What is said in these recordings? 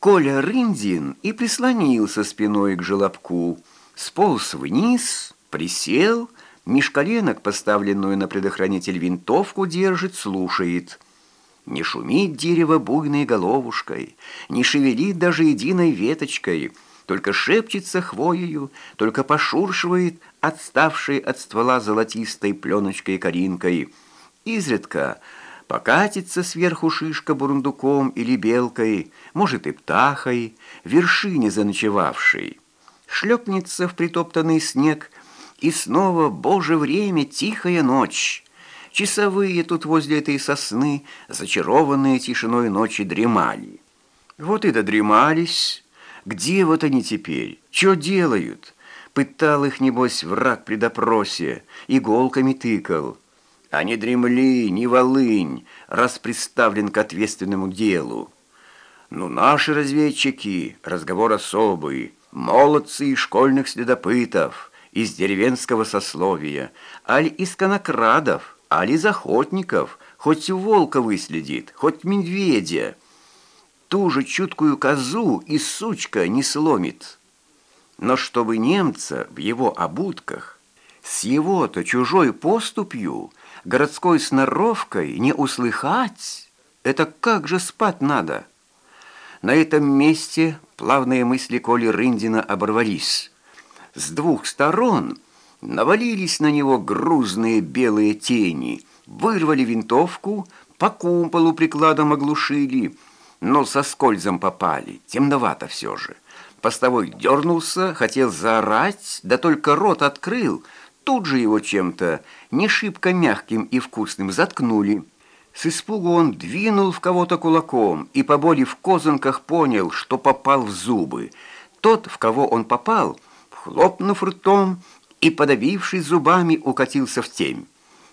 Коля Рындин и прислонился спиной к желобку, сполз вниз, присел, меж поставленную на предохранитель винтовку, держит, слушает. Не шумит дерево буйной головушкой, не шевелит даже единой веточкой, только шепчется хвоею, только пошуршивает отставшей от ствола золотистой пленочкой-коринкой. Изредка покатится сверху шишка бурундуком или белкой, может и птахой, вершине заночевавшей. Шлепнется в притоптанный снег, и снова, боже время, тихая ночь. Часовые тут возле этой сосны, зачарованные тишиной ночи, дремали. Вот и додремались. Где вот они теперь? Что делают? Пытал их, небось, враг при допросе, иголками тыкал. А не дремли, не волынь, раз представлен к ответственному делу. Ну, наши разведчики, разговор особый, молодцы из школьных следопытов, из деревенского сословия, аль из конокрадов, аль из охотников, хоть волка выследит, хоть медведя. Ту же чуткую козу и сучка не сломит. Но чтобы немца в его обутках, с его-то чужой поступью, городской сноровкой не услыхать, это как же спать надо? На этом месте плавные мысли Коли Рындина оборвались. С двух сторон навалились на него грузные белые тени, вырвали винтовку, по кумполу прикладом оглушили, но со скользом попали, темновато все же. Постовой дернулся, хотел заорать, да только рот открыл — Тут же его чем-то не шибко мягким и вкусным заткнули. С испугу он двинул в кого-то кулаком и по боли в козанках понял, что попал в зубы. Тот, в кого он попал, хлопнув ртом и, подавившись зубами, укатился в темь.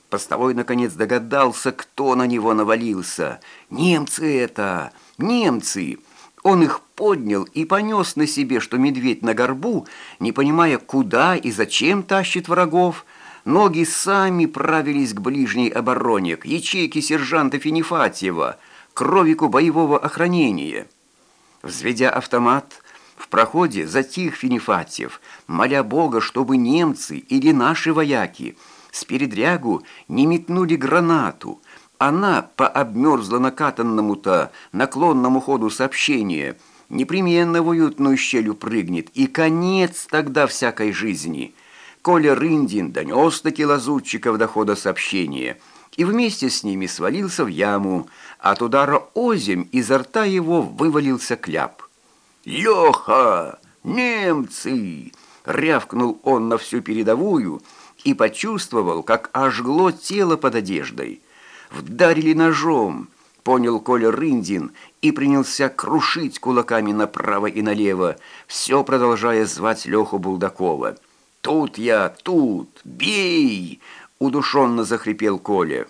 Постовой, наконец, догадался, кто на него навалился. «Немцы это! Немцы!» Он их поднял и понес на себе, что медведь на горбу, не понимая, куда и зачем тащит врагов. Ноги сами правились к ближней обороне, к ячейке сержанта Финифатьева, к ровику боевого охранения. Взведя автомат, в проходе затих Финифатьев, моля Бога, чтобы немцы или наши вояки с передрягу не метнули гранату, она по обмерзло накатанному-то наклонному ходу сообщения непременно в уютную щель прыгнет, и конец тогда всякой жизни. Коля Рындин донес-таки лазутчиков до хода сообщения и вместе с ними свалился в яму, от удара озимь изо рта его вывалился кляп. «Леха! Немцы!» — рявкнул он на всю передовую и почувствовал, как ожгло тело под одеждой. Вдарили ножом, понял Коля Рындин и принялся крушить кулаками направо и налево, все продолжая звать Леху Булдакова. «Тут я, тут! Бей!» — удушенно захрипел Коля.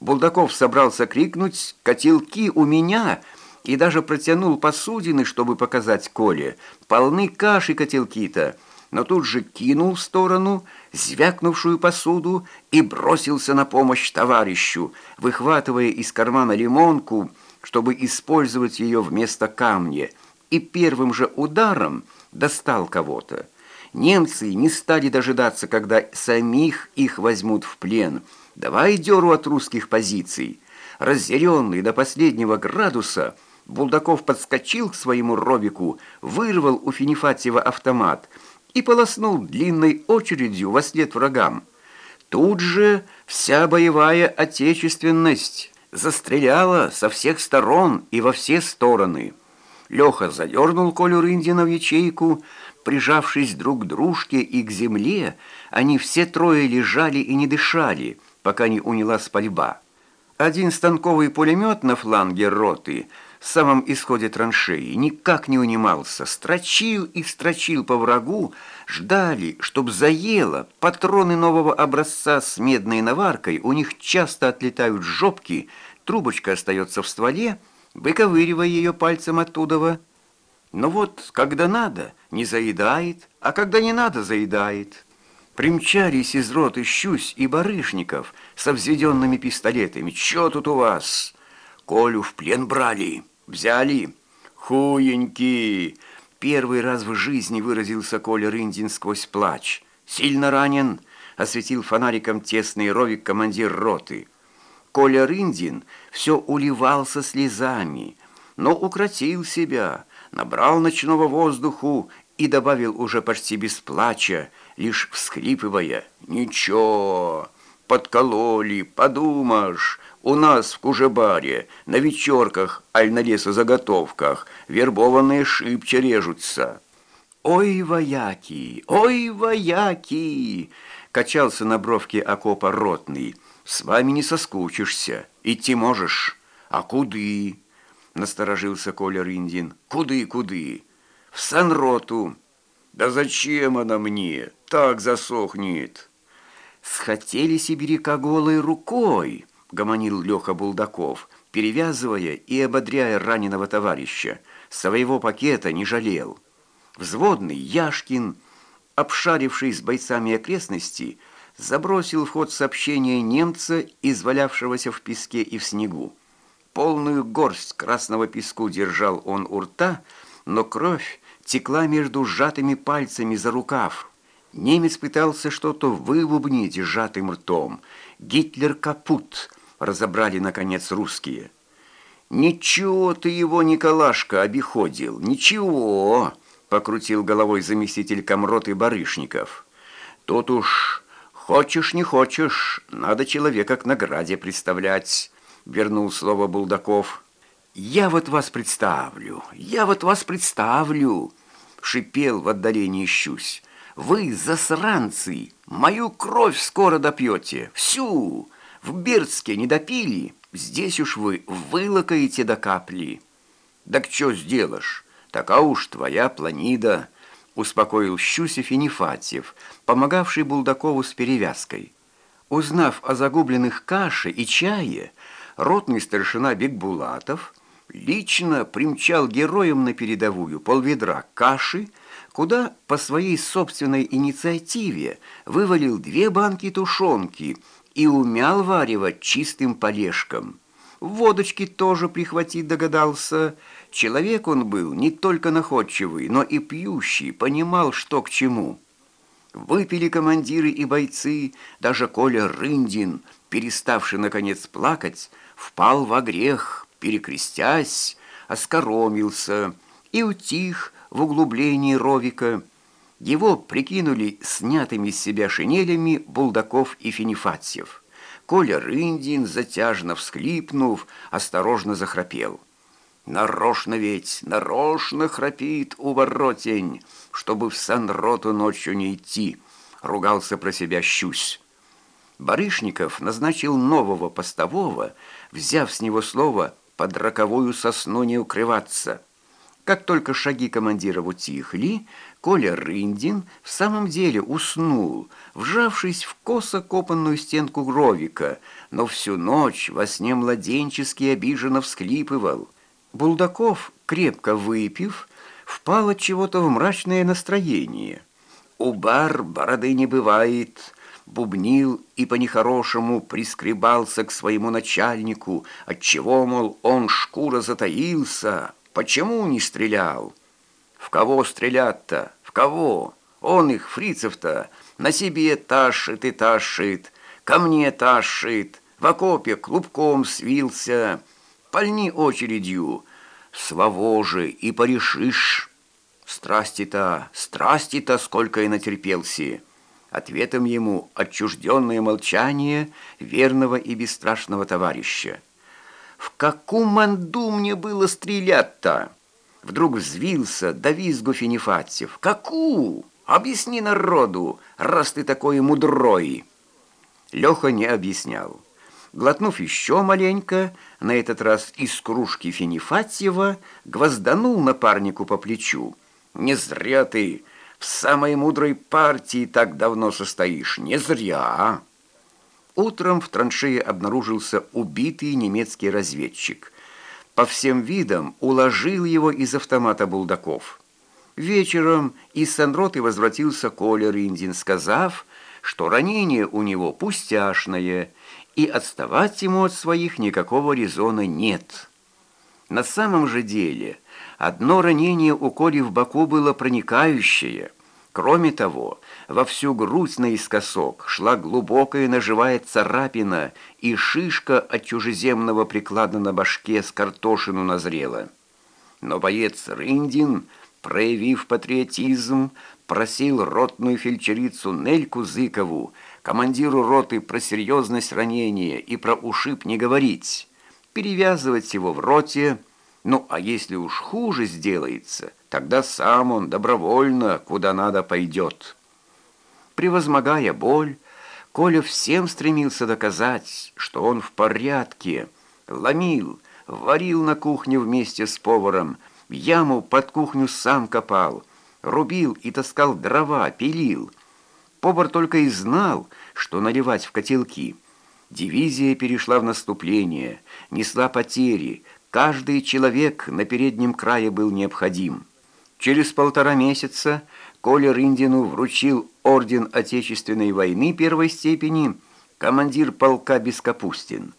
Булдаков собрался крикнуть «Котелки у меня!» и даже протянул посудины, чтобы показать Коле. «Полны каши котелки-то!» Но тут же кинул в сторону звякнувшую посуду и бросился на помощь товарищу, выхватывая из кармана лимонку, чтобы использовать ее вместо камня, и первым же ударом достал кого-то. Немцы не стали дожидаться, когда самих их возьмут в плен. Давай деру от русских позиций. Разъяренный до последнего градуса, Булдаков подскочил к своему робику, вырвал у Финифатьева автомат — и полоснул длинной очередью во след врагам. Тут же вся боевая отечественность застреляла со всех сторон и во все стороны. Леха задернул Колю Рындина в ячейку, прижавшись друг к дружке и к земле, они все трое лежали и не дышали, пока не унялась пальба. Один станковый пулемет на фланге роты – в самом исходе траншеи, никак не унимался, строчил и строчил по врагу, ждали, чтоб заело, патроны нового образца с медной наваркой, у них часто отлетают жопки, трубочка остается в стволе, выковыривая ее пальцем оттуда. Но вот, когда надо, не заедает, а когда не надо, заедает. Примчались из роты Щусь и Барышников со взведенными пистолетами. «Чё тут у вас?» Колю в плен брали, взяли. хуенький!» Первый раз в жизни выразился Коля Рындин сквозь плач. «Сильно ранен?» — осветил фонариком тесный ровик командир роты. Коля Рындин все уливался слезами, но укротил себя, набрал ночного воздуху и добавил уже почти без плача, лишь всхлипывая «Ничего, подкололи, подумаешь, у нас в Кужебаре на вечерках, аль на лесозаготовках вербованные шибче режутся». «Ой, вояки, ой, вояки!» Качался на бровке окопа ротный. «С вами не соскучишься, идти можешь. А куды?» Насторожился Коля Рындин. «Куды, куды?» «В санроту». «Да зачем она мне? Так засохнет». «Схотели сибиряка голой рукой», — гомонил Леха Булдаков, перевязывая и ободряя раненого товарища. Своего пакета не жалел. Взводный Яшкин, обшаривший с бойцами окрестности, забросил в ход сообщение немца, извалявшегося в песке и в снегу. Полную горсть красного песку держал он у рта, но кровь текла между сжатыми пальцами за рукав. Немец пытался что-то выбубнить сжатым ртом. «Гитлер капут!» — разобрали, наконец, русские. «Ничего ты его, Николашка, обиходил, ничего!» — покрутил головой заместитель комроты Барышников. «Тут уж хочешь не хочешь, надо человека к награде представлять», — вернул слово Булдаков. «Я вот вас представлю, я вот вас представлю!» — шипел в отдалении щусь. «Вы, засранцы, мою кровь скоро допьете, всю! В Бердске не допили, здесь уж вы вылокаете до капли». «Так что сделаешь? Така уж твоя планида», — успокоил Щусев и Нефатьев, помогавший Булдакову с перевязкой. Узнав о загубленных каше и чае, ротный старшина Бекбулатов — лично примчал героям на передовую полведра каши, куда по своей собственной инициативе вывалил две банки тушенки и умял варево чистым полежком. Водочки тоже прихватить догадался. Человек он был не только находчивый, но и пьющий, понимал, что к чему. Выпили командиры и бойцы, даже Коля Рындин, переставший, наконец, плакать, впал во грех – перекрестясь, оскоромился и утих в углублении ровика. Его прикинули снятыми с себя шинелями Булдаков и Финифатьев. Коля Рындин, затяжно всхлипнув, осторожно захрапел. Нарочно ведь, нарочно храпит у воротень, чтобы в санроту ночью не идти, ругался про себя Щусь. Барышников назначил нового постового, взяв с него слово под роковую сосну не укрываться. Как только шаги командира утихли, Коля Рындин в самом деле уснул, вжавшись в косо копанную стенку гровика, но всю ночь во сне младенчески обиженно всхлипывал. Булдаков, крепко выпив, впал от чего-то в мрачное настроение. «У бар бороды не бывает», бубнил и по-нехорошему прискребался к своему начальнику, отчего, мол, он шкура затаился, почему не стрелял? В кого стрелять-то? В кого? Он их, фрицев-то, на себе тащит и тащит, ко мне тащит, в окопе клубком свился, пальни очередью, свовоже и порешишь. Страсти-то, страсти-то сколько и натерпелся. Ответом ему отчужденное молчание верного и бесстрашного товарища. «В какую манду мне было стрелять-то?» Вдруг взвился до визгу Финифатьев. «Какую? Объясни народу, раз ты такой мудрой!» Леха не объяснял. Глотнув еще маленько, на этот раз из кружки Финифатьева, гвозданул напарнику по плечу. «Не зря ты в самой мудрой партии так давно состоишь. Не зря. Утром в траншее обнаружился убитый немецкий разведчик. По всем видам уложил его из автомата Булдаков. Вечером из Санроты возвратился Коля Рындин, сказав, что ранение у него пустяшное, и отставать ему от своих никакого резона нет. На самом же деле Одно ранение у Коли в боку было проникающее. Кроме того, во всю грудь наискосок шла глубокая ножевая царапина, и шишка от чужеземного приклада на башке с картошину назрела. Но боец Рындин, проявив патриотизм, просил ротную фельдшерицу Нельку Зыкову, командиру роты про серьезность ранения и про ушиб не говорить, перевязывать его в роте, ну а если уж хуже сделается, тогда сам он добровольно куда надо пойдет. Превозмогая боль, Коля всем стремился доказать, что он в порядке, ломил, варил на кухне вместе с поваром, яму под кухню сам копал, рубил и таскал дрова, пилил. Повар только и знал, что наливать в котелки. Дивизия перешла в наступление, несла потери, каждый человек на переднем крае был необходим. Через полтора месяца Коля Рындину вручил орден Отечественной войны первой степени командир полка Бескапустин.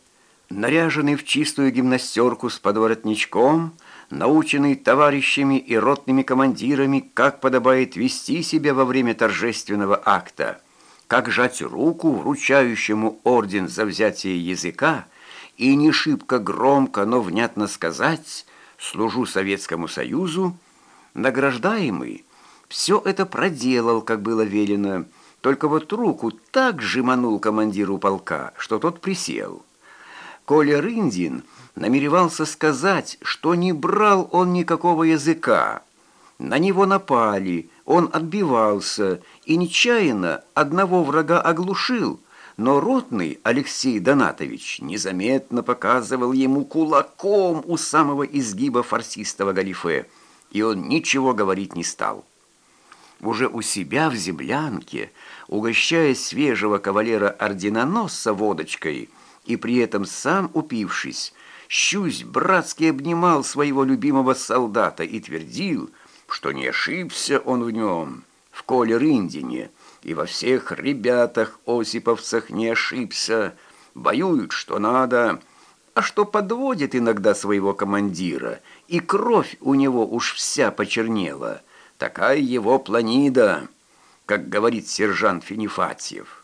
Наряженный в чистую гимнастерку с подворотничком – наученный товарищами и ротными командирами, как подобает вести себя во время торжественного акта, как жать руку вручающему орден за взятие языка и не шибко громко, но внятно сказать «служу Советскому Союзу», награждаемый все это проделал, как было велено, только вот руку так сжиманул командиру полка, что тот присел. Коля Рындин – намеревался сказать, что не брал он никакого языка. На него напали, он отбивался и нечаянно одного врага оглушил, но ротный Алексей Донатович незаметно показывал ему кулаком у самого изгиба фарсистого галифе, и он ничего говорить не стал. Уже у себя в землянке, угощая свежего кавалера-орденоносца водочкой и при этом сам упившись, Щусь братски обнимал своего любимого солдата и твердил, что не ошибся он в нем, в Коле Рындине, и во всех ребятах-осиповцах не ошибся, воюют, что надо, а что подводит иногда своего командира, и кровь у него уж вся почернела. Такая его планида, как говорит сержант Финифатьев.